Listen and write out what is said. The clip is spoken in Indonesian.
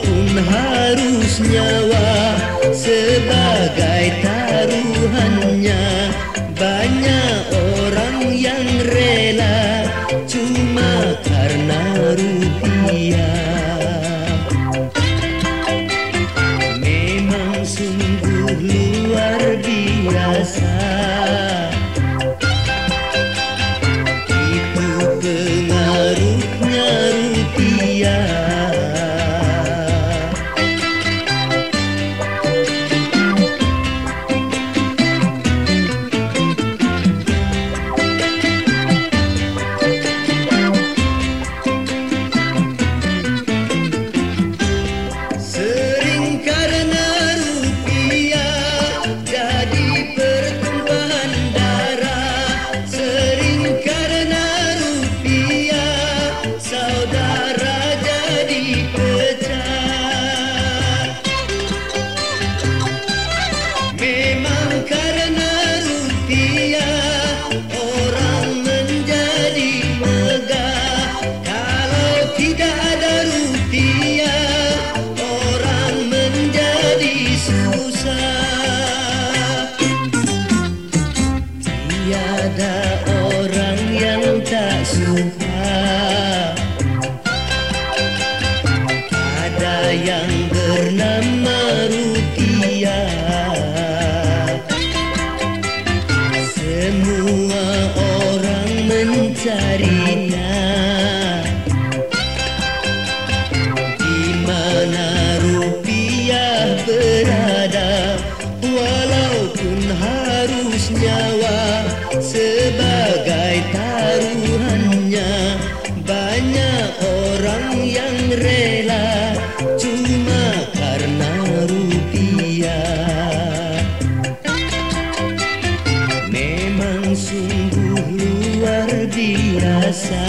pun harus nyawa sebagai taruhannya banyak orang yang rela cuma karena ada orang yang tak suka. Ada yang bernama Rutia. Semua orang mencari dirasa